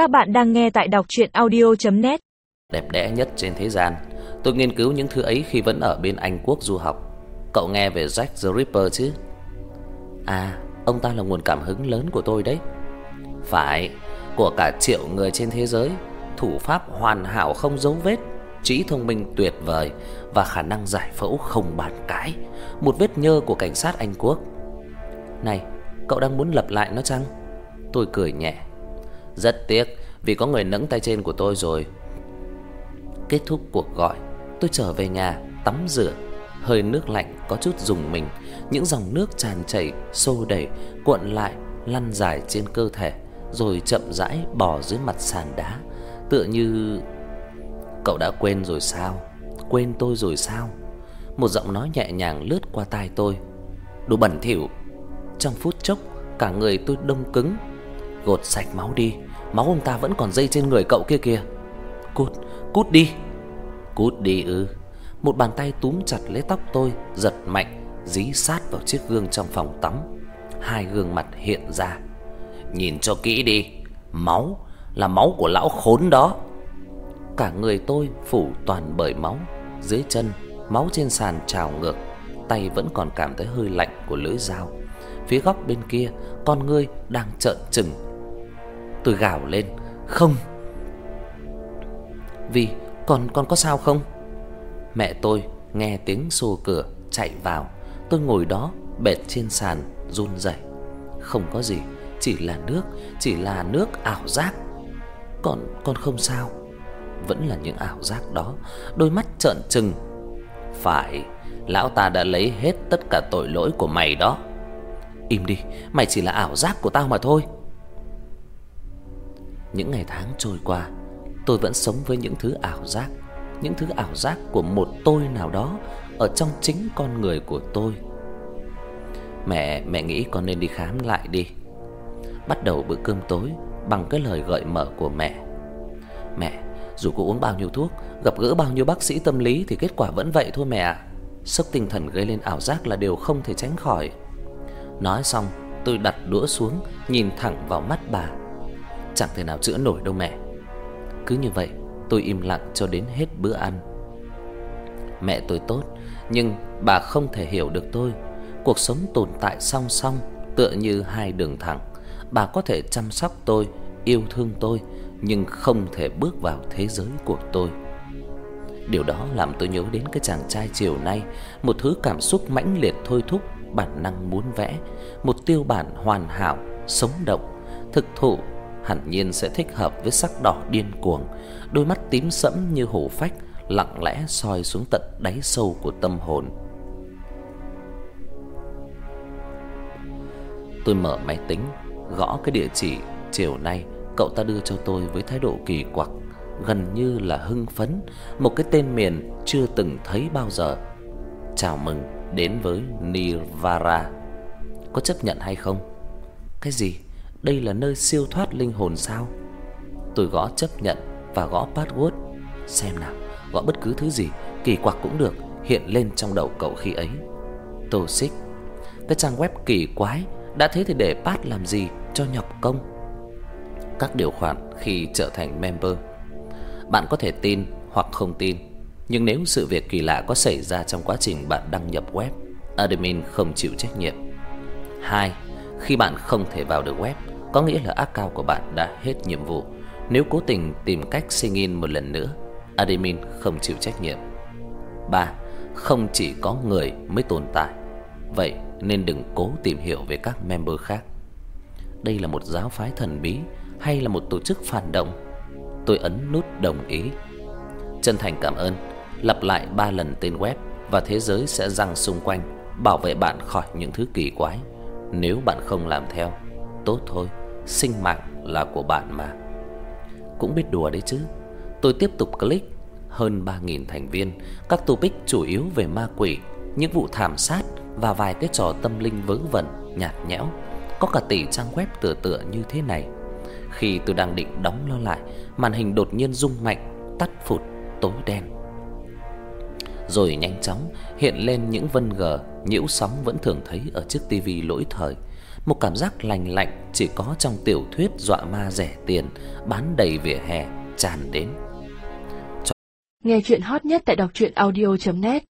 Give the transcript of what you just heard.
Các bạn đang nghe tại đọc audio net Đẹp đẽ nhất trên thế gian. Tôi nghiên cứu những thứ ấy khi vẫn ở bên Anh quốc du học. Cậu nghe về Jack the Ripper chứ? À, ông ta là nguồn cảm hứng lớn của tôi đấy. Phải, của cả triệu người trên thế giới, thủ pháp hoàn hảo không dấu vết, trí thông minh tuyệt vời và khả năng giải phẫu không bàn cãi, một vết nhơ của cảnh sát Anh quốc. Này, cậu đang muốn lập lại nó chăng? Tôi cười nhẹ. Rất tiếc vì có người nẫng tay trên của tôi rồi. Kết thúc cuộc gọi, tôi trở về nhà tắm rửa, hơi nước lạnh có chút dùng mình, những dòng nước tràn chảy xô đẩy cuộn lại lăn dài trên cơ thể rồi chậm rãi bò dưới mặt sàn đá, tựa như cậu đã quên rồi sao? Quên tôi rồi sao? Một giọng nói nhẹ nhàng lướt qua tai tôi. Đồ bẩn thỉu. Trong phút chốc, cả người tôi đông cứng. Gột sạch máu đi, máu ông ta vẫn còn dây trên người cậu kia kìa. Cút, cút đi. Cút đi ư? Một bàn tay túm chặt lấy tóc tôi, giật mạnh, dí sát vào chiếc gương trong phòng tắm. Hai gương mặt hiện ra. Nhìn cho kỹ đi, máu là máu của lão khốn đó. Cả người tôi phủ toàn bởi máu, dưới chân máu trên sàn trào ngược, tay vẫn còn cảm thấy hơi lạnh của lưỡi dao. Phía góc bên kia, con ngươi đang trợn trừng. Tôi gào lên, "Không!" "Vì con con có sao không?" Mẹ tôi nghe tiếng xô cửa chạy vào. Tôi ngồi đó bệt trên sàn run rẩy. Không có gì, chỉ là nước, chỉ là nước ảo giác. Con con không sao. Vẫn là những ảo giác đó, đôi mắt trợn trừng. Phải, lão ta đã lấy hết tất cả tội lỗi của mày đó. Im đi, mày chỉ là ảo giác của tao mà thôi. Những ngày tháng trôi qua, tôi vẫn sống với những thứ ảo giác, những thứ ảo giác của một tôi nào đó ở trong chính con người của tôi. Mẹ, mẹ nghĩ con nên đi khám lại đi. Bắt đầu bữa cơm tối bằng cái lời gợi mở của mẹ. Mẹ, dù có uống bao nhiêu thuốc, gặp gỡ bao nhiêu bác sĩ tâm lý thì kết quả vẫn vậy thôi mẹ ạ. Sốc tinh thần gây lên ảo giác là điều không thể tránh khỏi. Nói xong, tôi đặt đũa xuống, nhìn thẳng vào mắt bà. Chẳng thể nào chữa nổi đâu mẹ. Cứ như vậy, tôi im lặng cho đến hết bữa ăn. Mẹ tôi tốt, nhưng bà không thể hiểu được tôi. Cuộc sống tồn tại song song tựa như hai đường thẳng. Bà có thể chăm sóc tôi, yêu thương tôi, nhưng không thể bước vào thế giới của tôi. Điều đó làm tôi nhớ đến cái chàng trai chiều nay, một thứ cảm xúc mãnh liệt thôi thúc bản năng muốn vẽ, một tiêu bản hoàn hảo, sống động, thực thụ hẳn nhiên sẽ thích hợp với sắc đỏ điên cuồng, đôi mắt tím sẫm như hổ phách lặng lẽ soi xuống tận đáy sâu của tâm hồn. Tôi mở máy tính, gõ cái địa chỉ chiều nay cậu ta đưa cho tôi với thái độ kỳ quặc, gần như là hưng phấn, một cái tên miền chưa từng thấy bao giờ. Chào mừng đến với Nirvana. Có chấp nhận hay không? Cái gì? Đây là nơi siêu thoát linh hồn sao? Tôi gõ chấp nhận và gõ password. Xem nào, gõ bất cứ thứ gì, kỳ quặc cũng được, hiện lên trong đầu cậu khi ấy. Tô Xích. Cái trang web kỳ quái, đã thế thì để pass làm gì cho nhọc công? Các điều khoản khi trở thành member. Bạn có thể tin hoặc không tin, nhưng nếu sự việc kỳ lạ có xảy ra trong quá trình bạn đăng nhập web, admin không chịu trách nhiệm. 2. Khi bạn không thể vào được web, có nghĩa là ác cao của bạn đã hết nhiệm vụ. Nếu cố tình tìm cách sign in một lần nữa, admin không chịu trách nhiệm. 3. Không chỉ có người mới tồn tại. Vậy nên đừng cố tìm hiểu về các member khác. Đây là một giáo phái thần bí hay là một tổ chức phản động? Tôi ấn nút đồng ý. Chân thành cảm ơn. Lặp lại 3 lần tên web và thế giới sẽ răng xung quanh bảo vệ bạn khỏi những thứ kỳ quái. Nếu bạn không làm theo, tốt thôi, sinh mạng là của bạn mà. Cũng biết đùa đấy chứ. Tôi tiếp tục click hơn 3000 thành viên, các topic chủ yếu về ma quỷ, những vụ thảm sát và vài cái trò tâm linh vớ vẩn, nhạt nhẽo. Có cả tỷ trang web tựa tựa như thế này. Khi tôi đang định đóng nó lại, màn hình đột nhiên rung mạnh, tắt phụt, tối đen. Rồi nhanh chóng hiện lên những vân gờ nhiễu sóng vẫn thường thấy ở chiếc tivi lỗi thời một cảm giác lành lạnh chỉ có trong tiểu thuyết dọa ma rẻ tiền, bán đầy vỉa hè, tràn đến. Nghe truyện hot nhất tại đọc audio net